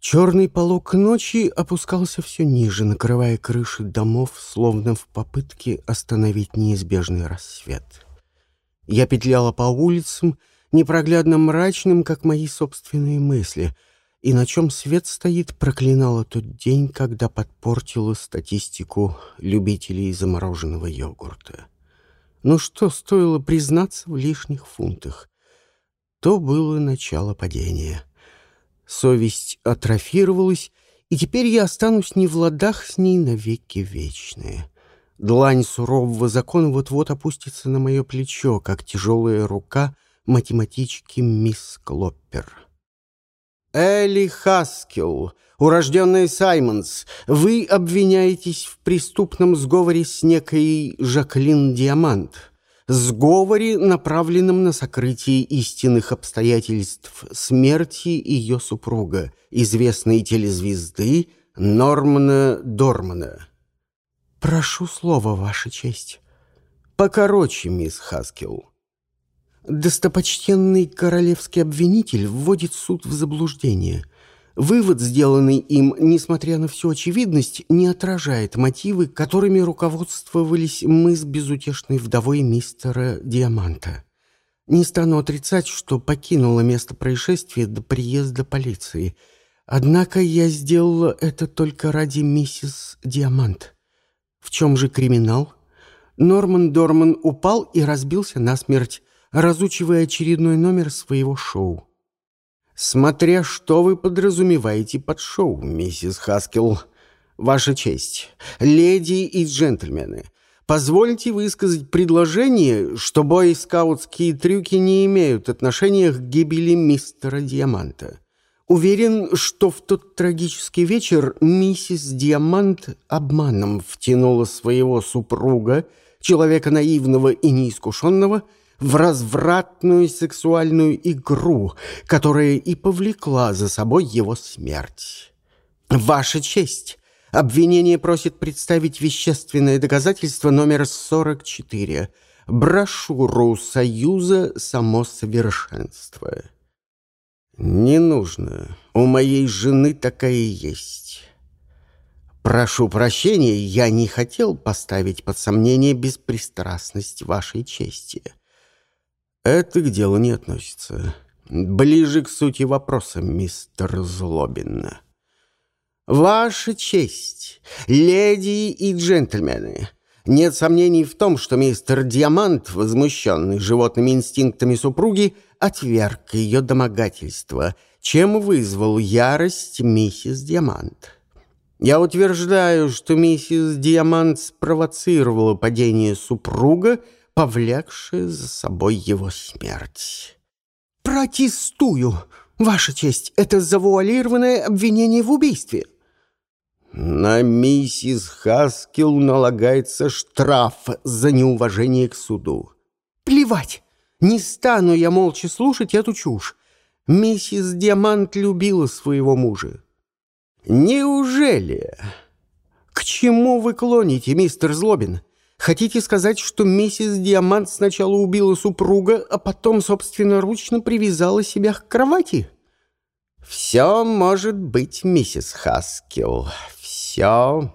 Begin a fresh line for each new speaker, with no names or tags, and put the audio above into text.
Черный полог ночи опускался все ниже, накрывая крыши домов, словно в попытке остановить неизбежный рассвет. Я петляла по улицам, непроглядно мрачным, как мои собственные мысли, и на чем свет стоит, проклинала тот день, когда подпортила статистику любителей замороженного йогурта. Ну что стоило признаться в лишних фунтах? То было начало падения. Совесть атрофировалась, и теперь я останусь не в ладах с ней навеки вечные. Длань сурового закона вот-вот опустится на мое плечо, как тяжелая рука математички мисс Клоппер. Элли Хаскел, урожденная Саймонс, вы обвиняетесь в преступном сговоре с некой Жаклин Диамант, сговоре, направленном на сокрытие истинных обстоятельств смерти ее супруга, известной телезвезды Нормана Дормана. «Прошу слова, Ваша честь». «Покороче, мисс Хаскел». Достопочтенный королевский обвинитель вводит суд в заблуждение. Вывод, сделанный им, несмотря на всю очевидность, не отражает мотивы, которыми руководствовались мы с безутешной вдовой мистера Диаманта. Не стану отрицать, что покинула место происшествия до приезда полиции. Однако я сделала это только ради миссис Диамант. В чем же криминал? Норман Дорман упал и разбился насмерть разучивая очередной номер своего шоу. «Смотря что вы подразумеваете под шоу, миссис Хаскел. Ваша честь, леди и джентльмены, позвольте высказать предложение, что бойскаутские трюки не имеют отношения к гибели мистера Диаманта. Уверен, что в тот трагический вечер миссис Диамант обманом втянула своего супруга, человека наивного и неискушенного, в развратную сексуальную игру, которая и повлекла за собой его смерть. Ваша честь, обвинение просит представить вещественное доказательство номер 44, брошюру Союза «Само совершенство». Не нужно, у моей жены такая есть. Прошу прощения, я не хотел поставить под сомнение беспристрастность вашей чести. Это к делу не относится. Ближе к сути вопроса, мистер Злобин. Ваша честь, леди и джентльмены, нет сомнений в том, что мистер Диамант, возмущенный животными инстинктами супруги, отверг ее домогательство, чем вызвал ярость миссис Диамант. Я утверждаю, что миссис Диамант спровоцировала падение супруга, повлекшее за собой его смерть. «Протестую! Ваша честь, это завуалированное обвинение в убийстве!» На миссис Хаскил налагается штраф за неуважение к суду. «Плевать! Не стану я молча слушать эту чушь. Миссис Диамант любила своего мужа». «Неужели?» «К чему вы клоните, мистер Злобин? Хотите сказать, что миссис Диамант сначала убила супруга, а потом собственноручно привязала себя к кровати? Все может быть, миссис Хаскил, все